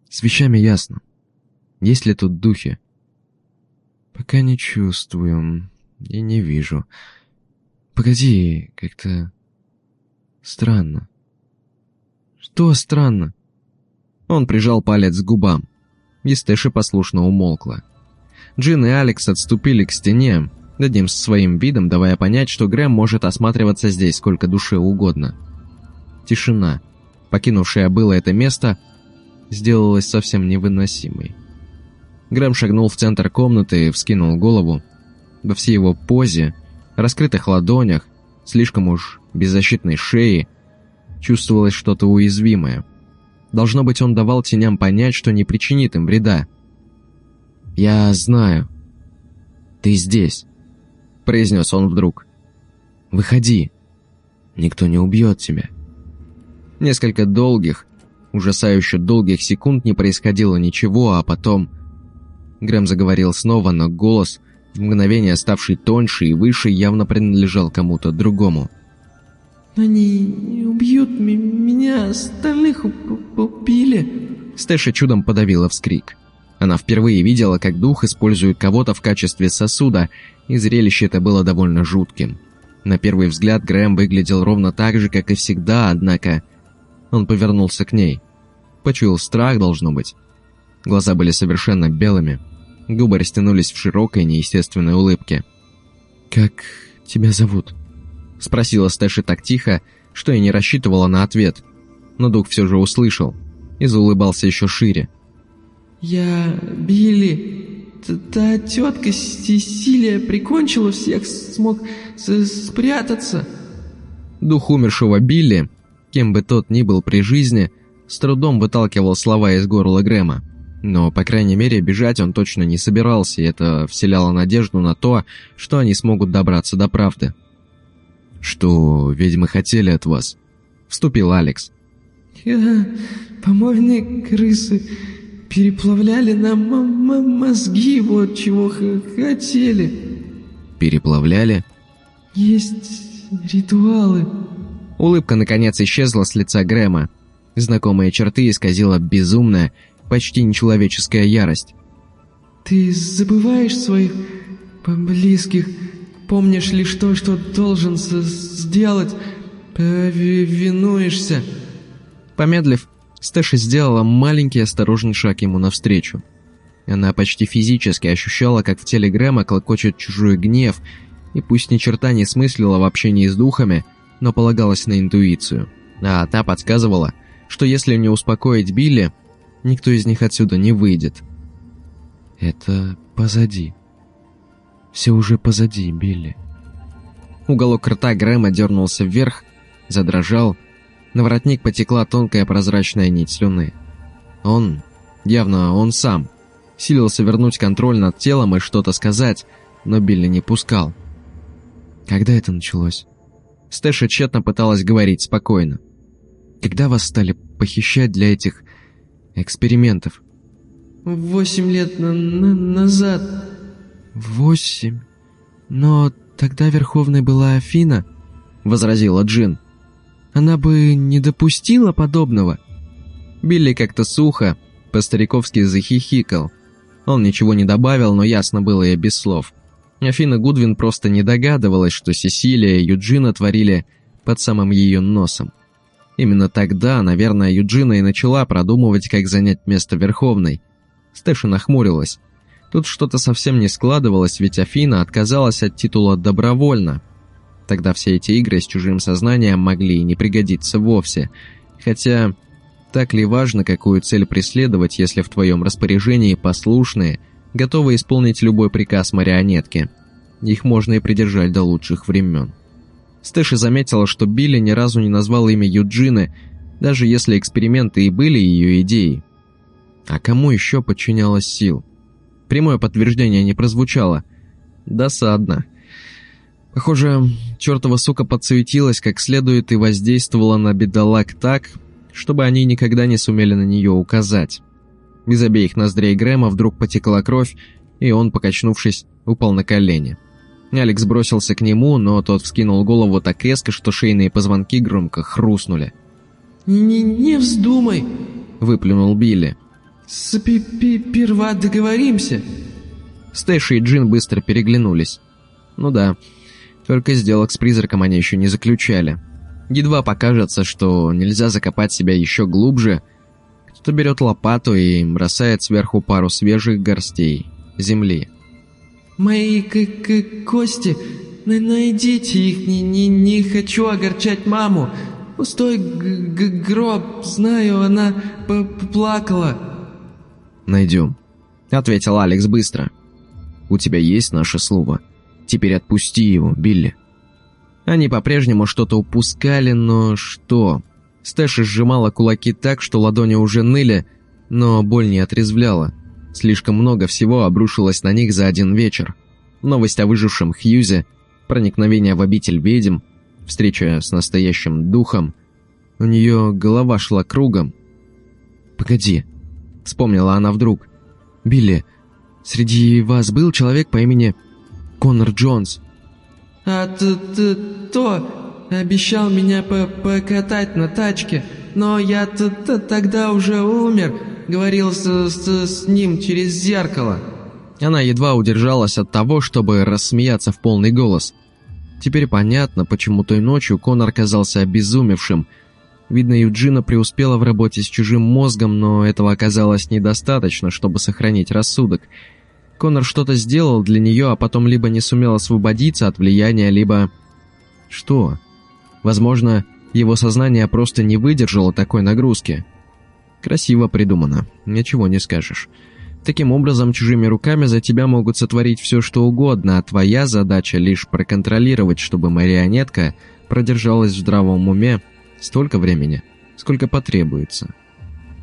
С вещами ясно. Есть ли тут духи? Пока не чувствую и не вижу. Погоди, как-то... Странно. Что странно? Он прижал палец к губам. И Стэши послушно умолкла. Джин и Алекс отступили к стене, одним своим видом давая понять, что Грэм может осматриваться здесь сколько душе угодно. Тишина, покинувшая было это место, сделалась совсем невыносимой. Грэм шагнул в центр комнаты и вскинул голову. Во всей его позе, раскрытых ладонях, слишком уж беззащитной шеи, чувствовалось что-то уязвимое. Должно быть, он давал теням понять, что не причинит им вреда. «Я знаю. Ты здесь», — произнес он вдруг. «Выходи. Никто не убьет тебя». Несколько долгих, ужасающе долгих секунд не происходило ничего, а потом... Грэм заговорил снова, но голос, в мгновение ставший тоньше и выше, явно принадлежал кому-то другому.
«Они убьют меня, остальных убили!»
Стэша чудом подавила вскрик. Она впервые видела, как дух использует кого-то в качестве сосуда, и зрелище это было довольно жутким. На первый взгляд Грэм выглядел ровно так же, как и всегда, однако... Он повернулся к ней. Почуял страх, должно быть. Глаза были совершенно белыми. Губы растянулись в широкой, неестественной улыбке.
«Как тебя зовут?»
— спросила Стэши так тихо, что и не рассчитывала на ответ. Но дух все же услышал и заулыбался еще шире.
«Я Билли. Та тетка Сесилия прикончила всех, смог спрятаться».
Дух умершего Билли, кем бы тот ни был при жизни, с трудом выталкивал слова из горла Грэма. Но, по крайней мере, бежать он точно не собирался, и это вселяло надежду на то, что они смогут добраться до правды. «Что ведьмы хотели от вас?» — вступил Алекс.
«Я... помойные крысы переплавляли нам мозги, вот чего хотели».
«Переплавляли?»
«Есть ритуалы».
Улыбка наконец исчезла с лица Грэма. Знакомые черты исказила безумная, почти нечеловеческая ярость.
«Ты забываешь своих близких, Помнишь лишь то, что должен сделать, повинуешься».
Помедлив, Стэша сделала маленький осторожный шаг ему навстречу. Она почти физически ощущала, как в теле Грэма клокочет чужой гнев, и пусть ни черта не смыслила в общении с духами, но полагалась на интуицию. А та подсказывала, что если не успокоить Билли, никто из них отсюда не выйдет.
«Это позади», все уже позади, Билли.
Уголок рта Грэма дернулся вверх, задрожал. На воротник потекла тонкая прозрачная нить слюны. Он, явно он сам, силился вернуть контроль над телом и что-то сказать, но Билли не пускал. Когда это началось? Стэша тщетно пыталась говорить спокойно. Когда вас стали похищать для этих экспериментов?
Восемь лет на на назад.
«Восемь? Но тогда Верховной была Афина», — возразила Джин. «Она бы не допустила подобного». Билли как-то сухо, по-стариковски захихикал. Он ничего не добавил, но ясно было и без слов. Афина Гудвин просто не догадывалась, что Сесилия и Юджина творили под самым ее носом. Именно тогда, наверное, Юджина и начала продумывать, как занять место Верховной. Стэша нахмурилась. Тут что-то совсем не складывалось, ведь Афина отказалась от титула добровольно. Тогда все эти игры с чужим сознанием могли и не пригодиться вовсе. Хотя так ли важно, какую цель преследовать, если в твоем распоряжении послушные, готовы исполнить любой приказ марионетки. Их можно и придержать до лучших времен. Стэши заметила, что Билли ни разу не назвал имя Юджины, даже если эксперименты и были ее идеей. А кому еще подчинялась сил? Прямое подтверждение не прозвучало. Досадно. Похоже, чертова сука подсуетилась как следует и воздействовала на бедолаг так, чтобы они никогда не сумели на нее указать. Из обеих ноздрей Грэма вдруг потекла кровь, и он, покачнувшись, упал на колени. Алекс бросился к нему, но тот вскинул голову так резко, что шейные позвонки громко хрустнули.
«Не, не вздумай!»
— выплюнул Билли.
«Сперва договоримся!»
Стэши и Джин быстро переглянулись. Ну да, только сделок с призраком они еще не заключали. Едва покажется, что нельзя закопать себя еще глубже, кто берет лопату и бросает сверху пару свежих горстей земли.
«Мои к -к кости, найдите их, не, не, не хочу огорчать маму. Пустой гроб, знаю, она плакала».
«Найдем», — ответил Алекс быстро. «У тебя есть наше слово?» Теперь отпусти его, Билли». Они по-прежнему что-то упускали, но что? Стэша сжимала кулаки так, что ладони уже ныли, но боль не отрезвляла. Слишком много всего обрушилось на них за один вечер. Новость о выжившем Хьюзе, проникновение в обитель ведьм, встреча с настоящим духом. У нее голова шла кругом. «Погоди», — вспомнила она вдруг. «Билли, среди вас был человек по имени Коннор Джонс.
«А ты, ты то обещал меня по покатать на тачке, но я -т -т тогда уже умер, говорил с, с, с ним через зеркало».
Она едва удержалась от того, чтобы рассмеяться в полный голос. Теперь понятно, почему той ночью Коннор казался обезумевшим. Видно, Юджина преуспела в работе с чужим мозгом, но этого оказалось недостаточно, чтобы сохранить рассудок – Конор что-то сделал для нее, а потом либо не сумел освободиться от влияния, либо... Что? Возможно, его сознание просто не выдержало такой нагрузки. Красиво придумано, ничего не скажешь. Таким образом, чужими руками за тебя могут сотворить все, что угодно, а твоя задача лишь проконтролировать, чтобы марионетка продержалась в здравом уме столько времени, сколько потребуется.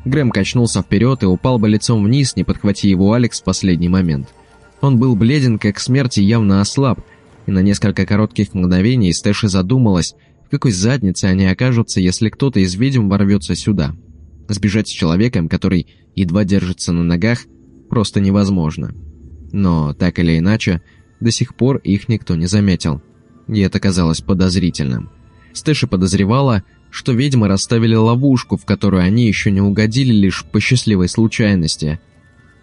Грэм качнулся вперед и упал бы лицом вниз, не подхвати его Алекс в последний момент. Он был бледен, как смерть, и явно ослаб, и на несколько коротких мгновений Стэши задумалась, в какой заднице они окажутся, если кто-то из ведьм ворвется сюда. Сбежать с человеком, который едва держится на ногах, просто невозможно. Но, так или иначе, до сих пор их никто не заметил. И это казалось подозрительным. Стэши подозревала, что ведьмы расставили ловушку, в которую они еще не угодили лишь по счастливой случайности.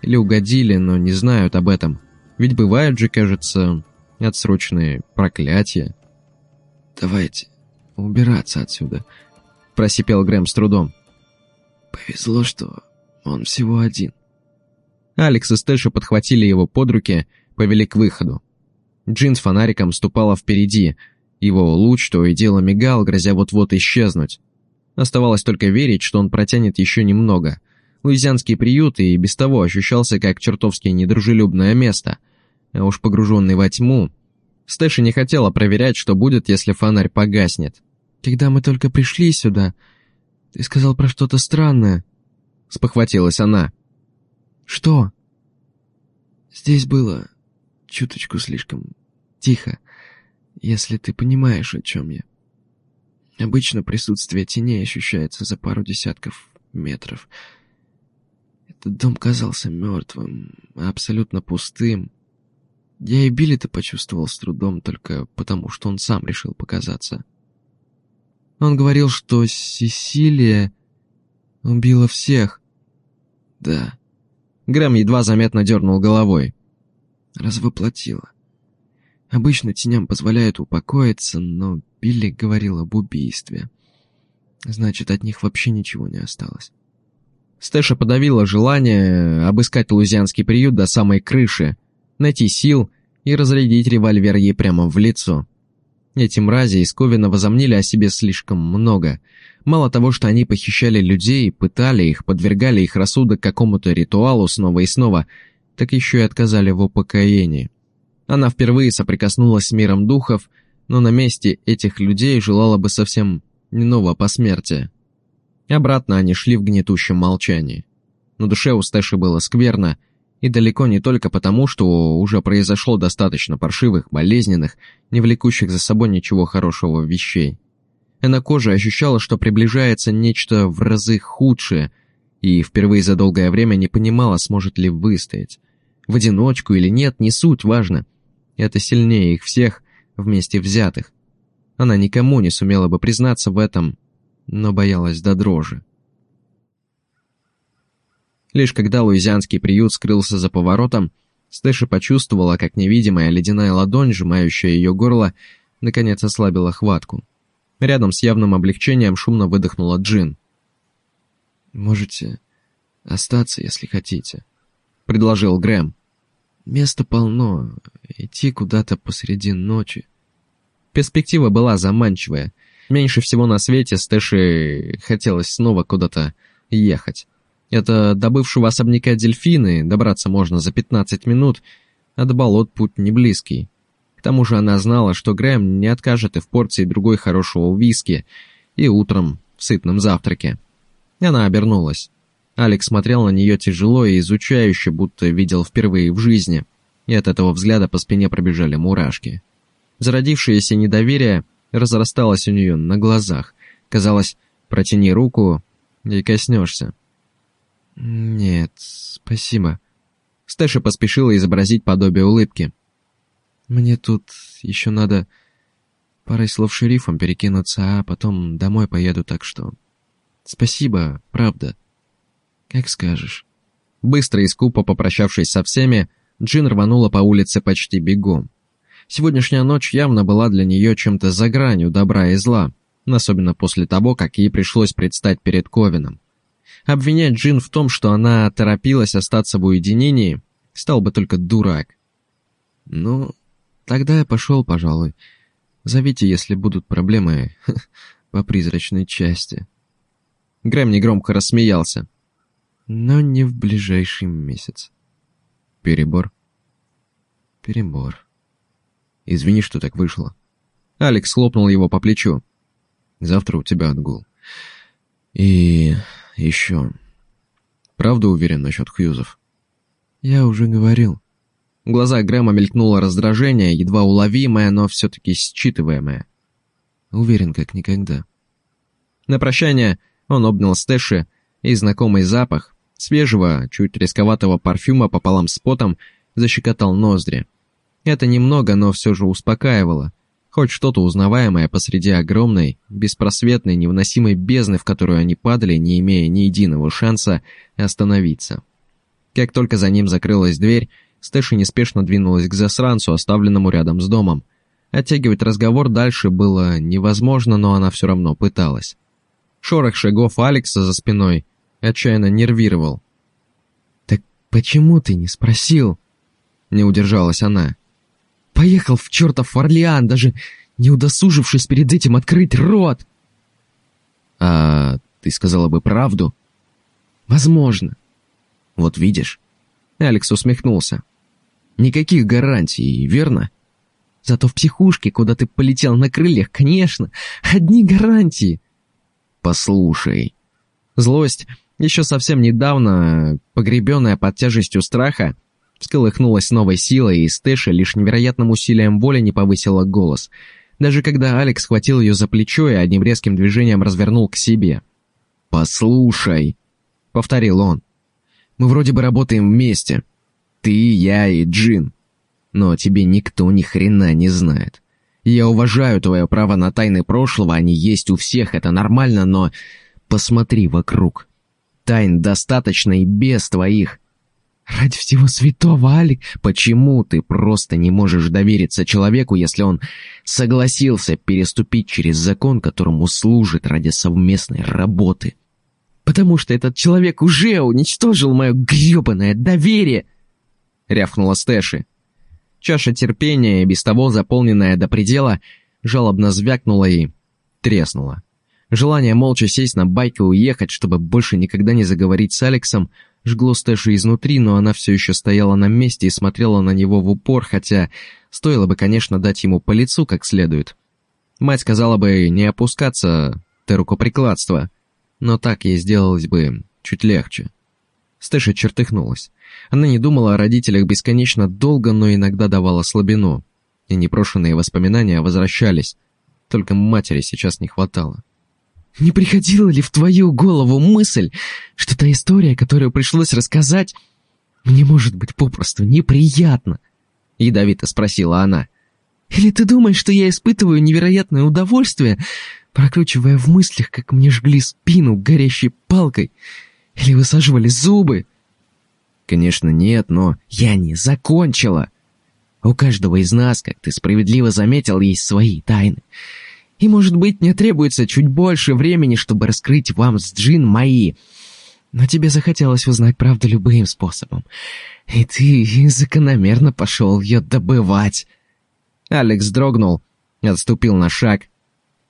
Или угодили, но не знают об этом. Ведь бывают же, кажется, отсрочные проклятия.
«Давайте убираться отсюда», — просипел Грэм с трудом. «Повезло, что он всего один».
Алекс и Стэша подхватили его под руки, повели к выходу. Джин с фонариком ступала впереди — его луч то и дело мигал, грозя вот-вот исчезнуть. Оставалось только верить, что он протянет еще немного. Луизианский приют и без того ощущался как чертовски недружелюбное место. А уж погруженный во тьму... Стэши не хотела проверять, что будет, если фонарь погаснет.
«Когда мы только пришли сюда, ты сказал про что-то странное», — спохватилась она. «Что?» «Здесь было чуточку слишком тихо если ты понимаешь, о чем я. Обычно присутствие теней ощущается за пару десятков метров. Этот дом казался мертвым, абсолютно пустым. Я и Билли-то почувствовал с трудом только потому, что он сам решил показаться. Он говорил, что Сесилия убила всех. Да.
Грэм едва заметно дернул головой.
Развоплотила. Обычно теням позволяют упокоиться, но Билли говорил об убийстве. Значит, от них вообще ничего не осталось.
Стэша подавила желание обыскать лузианский приют до самой крыши, найти сил и разрядить револьвер ей прямо в лицо. Эти мрази из Ковина возомнили о себе слишком много. Мало того, что они похищали людей, пытали их, подвергали их рассудок какому-то ритуалу снова и снова, так еще и отказали в упокоении. Она впервые соприкоснулась с миром духов, но на месте этих людей желала бы совсем иного посмертия. Обратно они шли в гнетущем молчании. На душе у Стэши было скверно, и далеко не только потому, что уже произошло достаточно паршивых, болезненных, не влекущих за собой ничего хорошего вещей. Она кожа ощущала, что приближается нечто в разы худшее, и впервые за долгое время не понимала, сможет ли выстоять. В одиночку или нет, не суть важно. Это сильнее их всех вместе взятых. Она никому не сумела бы признаться в этом, но боялась до дрожи. Лишь когда луизианский приют скрылся за поворотом, Стэша почувствовала, как невидимая ледяная ладонь, сжимающая ее горло, наконец ослабила хватку. Рядом с явным облегчением шумно выдохнула Джин.
«Можете остаться, если хотите», — предложил Грэм. «Места полно. Идти куда-то посреди ночи».
Перспектива была заманчивая. Меньше всего на свете Стэши хотелось снова куда-то ехать. Это до бывшего особняка дельфины добраться можно за 15 минут, а до болот путь не близкий. К тому же она знала, что Грэм не откажет и в порции другой хорошего виски, и утром в сытном завтраке. Она обернулась. Алекс смотрел на нее тяжело и изучающе, будто видел впервые в жизни, и от этого взгляда по спине пробежали мурашки. Зародившееся недоверие разрасталось у нее на глазах. Казалось, протяни руку и коснешься.
«Нет, спасибо».
Стэша поспешила изобразить подобие улыбки.
«Мне тут еще надо парой слов шерифом перекинуться, а потом домой поеду, так что... Спасибо, правда. Как скажешь».
Быстро и скупо попрощавшись со всеми, Джин рванула по улице почти бегом. Сегодняшняя ночь явно была для нее чем-то за гранью добра и зла, особенно после того, как ей пришлось предстать перед Ковином. Обвинять Джин в том, что она торопилась остаться в уединении, стал бы только дурак.
«Ну, тогда я пошел, пожалуй. Зовите, если будут проблемы [laughs] по призрачной части».
Грэм негромко рассмеялся.
«Но не в ближайший месяц».
«Перебор?»
«Перебор».
«Извини, что так вышло». Алекс хлопнул его по плечу. «Завтра у тебя отгул». «И еще. Правда уверен насчет Хьюзов?
Я уже говорил.
В глазах Грэма мелькнуло раздражение, едва уловимое, но все-таки считываемое.
Уверен, как никогда.
На прощание он обнял Стэши, и знакомый запах, свежего, чуть рисковатого парфюма пополам с потом, защекотал ноздри. Это немного, но все же успокаивало. Хоть что-то узнаваемое посреди огромной, беспросветной, невыносимой бездны, в которую они падали, не имея ни единого шанса остановиться. Как только за ним закрылась дверь, Стэши неспешно двинулась к засранцу, оставленному рядом с домом. Оттягивать разговор дальше было невозможно, но она все равно пыталась. Шорох шагов Алекса за спиной отчаянно нервировал.
«Так почему ты не спросил?»
Не удержалась она.
Поехал в чертов Орлеан, даже не удосужившись перед этим открыть рот.
А ты сказала бы правду?
Возможно.
Вот видишь. Алекс усмехнулся. Никаких гарантий, верно?
Зато в психушке, куда ты полетел на крыльях, конечно, одни гарантии.
Послушай. Злость, еще совсем недавно погребенная под тяжестью страха, Всколыхнулась новой силой, и Стэша лишь невероятным усилием воли не повысила голос. Даже когда Алекс схватил ее за плечо и одним резким движением развернул к себе. «Послушай», — повторил он, — «мы вроде бы работаем вместе. Ты, я и Джин. Но тебе никто ни хрена не знает. Я уважаю твое право на тайны прошлого, они есть у всех, это нормально, но посмотри вокруг. Тайн достаточно и без твоих.
«Ради всего святого, Алик,
почему ты просто не можешь довериться человеку, если он согласился переступить через закон, которому служит ради совместной работы?»
«Потому что этот человек уже уничтожил мое гребаное доверие!»
— рявкнула Стэши. Чаша терпения, без того заполненная до предела, жалобно звякнула и треснула. Желание молча сесть на байк и уехать, чтобы больше никогда не заговорить с Алексом, жгло Стэши изнутри, но она все еще стояла на месте и смотрела на него в упор, хотя стоило бы, конечно, дать ему по лицу как следует. Мать сказала бы не опускаться до рукоприкладства, но так ей сделалось бы чуть легче. Стэша чертыхнулась. Она не думала о родителях бесконечно долго, но иногда давала слабину. И непрошенные воспоминания возвращались. Только матери сейчас не хватало.
«Не приходила ли в твою голову мысль, что та история, которую пришлось рассказать, мне может быть попросту неприятно?» Ядовито спросила она. «Или ты думаешь, что я испытываю невероятное удовольствие, прокручивая в мыслях, как мне жгли спину горящей палкой, или высаживали зубы?»
Конечно, нет, но я не закончила. У каждого из нас, как ты справедливо заметил, есть свои тайны. И, может быть, мне требуется чуть больше времени, чтобы раскрыть вам с Джин мои. Но тебе захотелось узнать правду любым способом. И ты закономерно пошел ее добывать. Алекс дрогнул, отступил на шаг.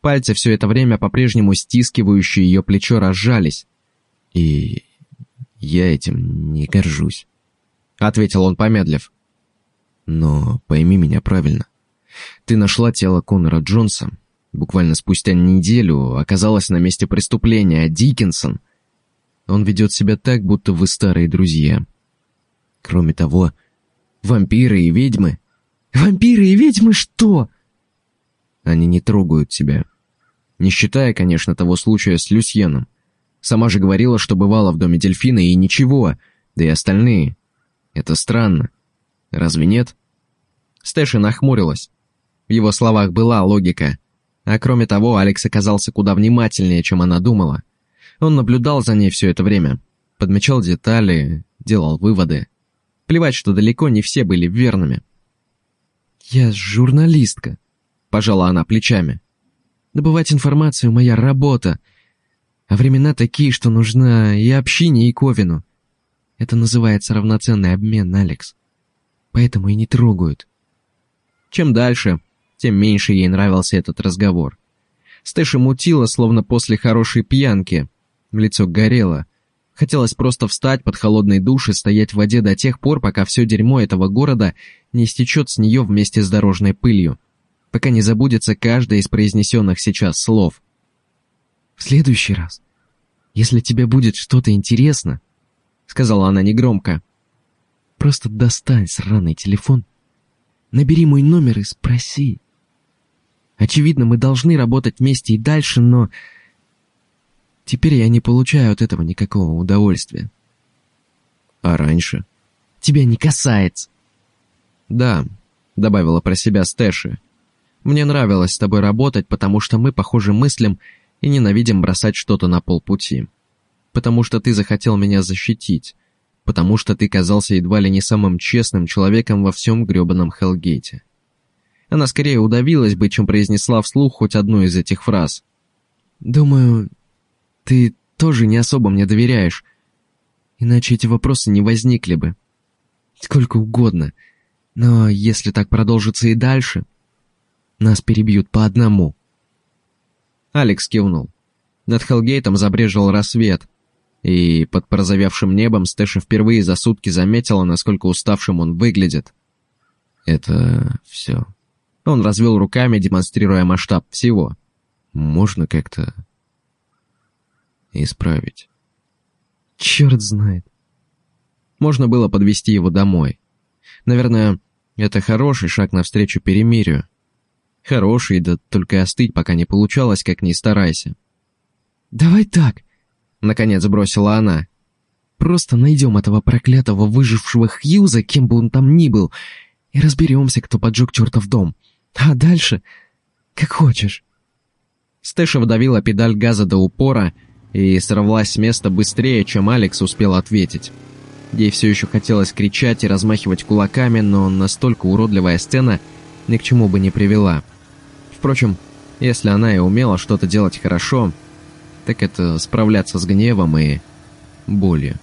Пальцы все это время по-прежнему стискивающие ее плечо разжались. И «Я этим не горжусь», — ответил он, помедлив. «Но пойми меня правильно. Ты нашла тело Конора Джонса. Буквально спустя неделю оказалась на месте преступления, а Диккенсон... Он ведет себя так, будто вы старые друзья. Кроме того, вампиры и ведьмы...
Вампиры и ведьмы что?
Они не трогают тебя. Не считая, конечно, того случая с Люсьеном. Сама же говорила, что бывала в доме дельфина и ничего, да и остальные. Это странно. Разве нет? Стэши нахмурилась. В его словах была логика. А кроме того, Алекс оказался куда внимательнее, чем она думала. Он наблюдал за ней все это время. Подмечал детали, делал выводы. Плевать, что далеко не все были верными.
«Я журналистка», — пожала она плечами. «Добывать информацию — моя работа, а времена такие, что нужна и общине, и Ковину. Это называется равноценный обмен, Алекс. Поэтому и не трогают.
Чем дальше, тем меньше ей нравился этот разговор. Стэша мутила, словно после хорошей пьянки. Лицо горело. Хотелось просто встать под холодный душ и стоять в воде до тех пор, пока все дерьмо этого города не стечет с нее вместе с дорожной пылью. Пока не забудется каждое из произнесенных сейчас слов.
В следующий раз, если тебе будет что-то интересно, — сказала она негромко, — просто достань сраный телефон, набери мой номер и спроси. Очевидно, мы должны работать вместе и дальше, но... Теперь я не получаю от этого никакого удовольствия.
А раньше?
Тебя не касается.
Да, добавила про себя Стэши. Мне нравилось с тобой работать, потому что мы, похоже, мыслим и ненавидим бросать что-то на полпути. Потому что ты захотел меня защитить. Потому что ты казался едва ли не самым честным человеком во всем гребаном Хелгейте. Она скорее удавилась бы, чем произнесла вслух хоть одну из этих фраз.
«Думаю, ты тоже не особо мне доверяешь. Иначе эти вопросы не возникли бы. Сколько угодно. Но если так продолжится и дальше, нас перебьют по одному».
Алекс кивнул. Над Хелгейтом забрежил рассвет, и под порозовевшим небом Стэша впервые за сутки заметила, насколько уставшим он выглядит. «Это все». Он развел руками, демонстрируя масштаб всего. «Можно как-то исправить».
«Черт знает».
Можно было подвести его домой. Наверное, это хороший шаг навстречу перемирию. Хороший, да только остыть пока не получалось, как ни старайся.
«Давай так», — наконец бросила она. «Просто найдем этого проклятого выжившего Хьюза, кем бы он там ни был, и разберемся, кто поджег чертов дом. А дальше, как хочешь».
Стэша вдавила педаль газа до упора и сорвалась с места быстрее, чем Алекс успел ответить. Ей все еще хотелось кричать и размахивать кулаками, но настолько уродливая сцена ни к чему бы не привела. Впрочем, если она и умела что-то делать хорошо, так это справляться с гневом и болью.